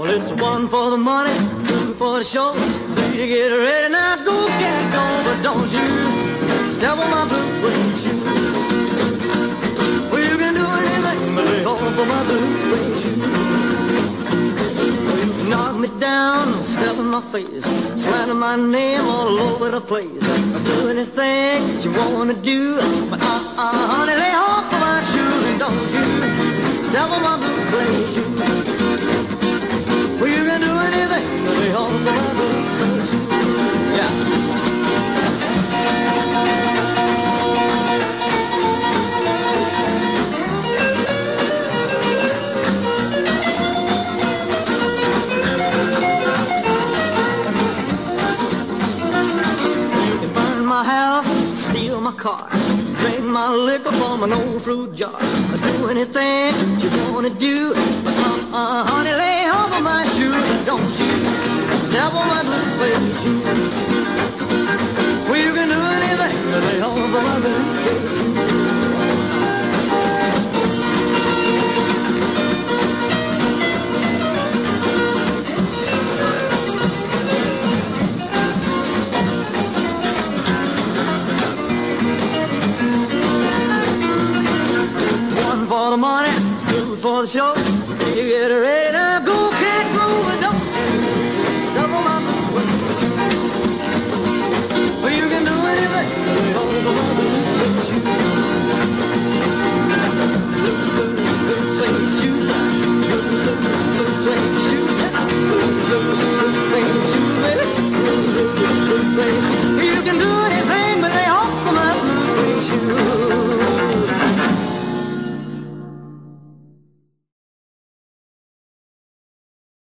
Well, it's one for the money, two for the show, three to get ready. Now go, cat, go, but don't you on my blue suede shoe. Well, you can do anything but off of my blue suede shoe. Well, you can knock me down, step in my face, slander my name all over the place. Do anything that you wanna do, but uh, uh, honey, lay car, drink my liquor from an old fruit jar. Do anything that you wanna do, but uh, uh, honey, lay of my shoes, don't you step on my blue suede shoe. Well, you can do the morning, for the show. You get ready.